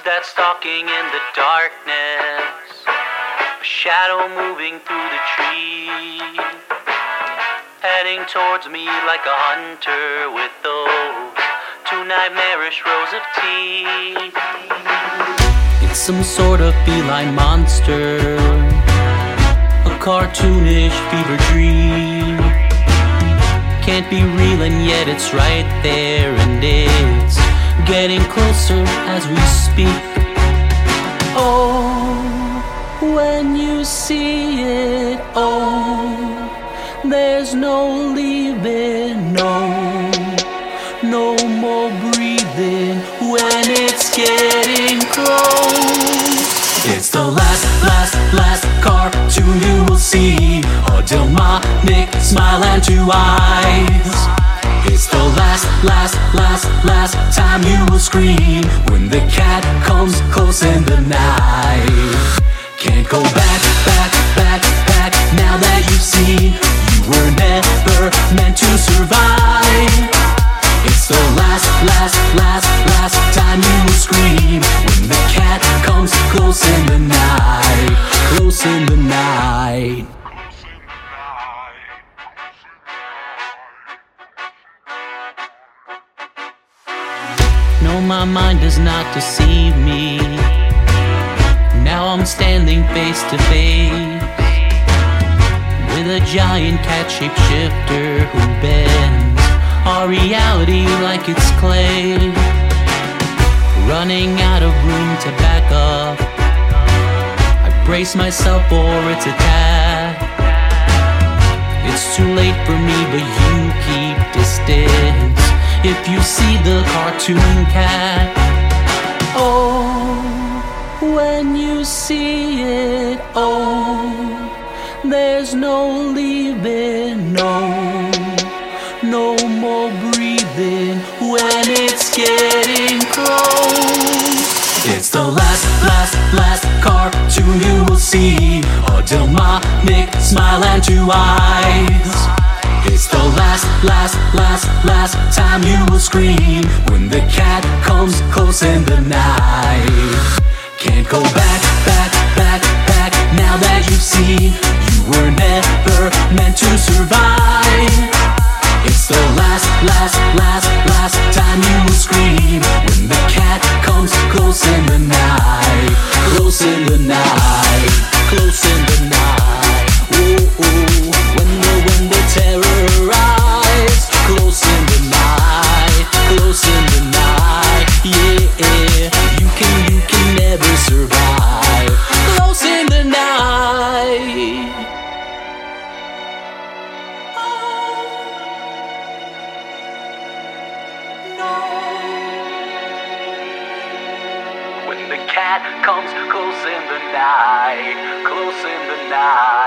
Who's that stalking in the darkness? A shadow moving through the trees. Heading towards me like a hunter with those two nightmarish rows of teeth. It's some sort of feline monster. A cartoonish fever dream. Can't be real and yet it's right there and it's getting closer as we speak. Oh, when you see it, oh, there's no leaving, no, no more breathing when it's getting close. It's the last, last, last cartoon you will see. A demonic smile and two eyes. It's the last, last, last, last time you will scream. When the cat comes close in No, my mind does not deceive me. Now I'm standing face to face with a giant cat shapeshifter who bends our reality like it's clay. Running out of room to back up. I brace myself for its attack. It's too late for me, but you keep distance. Cartoon cat, oh, when you see it, oh, there's no leaving, no, no more breathing when it's getting close. It's the last, last, last cartoon you will see. A demonic smile and two eyes. It's the last, last, last, last time you will scream when the cat comes close in the night. Can't go back, back, back, back now that you've seen you were never meant to survive. It's the last, last, last, last time you will scream when the cat comes close in the night. Close in the night. Close in You can you can never survive. Close in the night. When the cat comes close in the night, close in the night.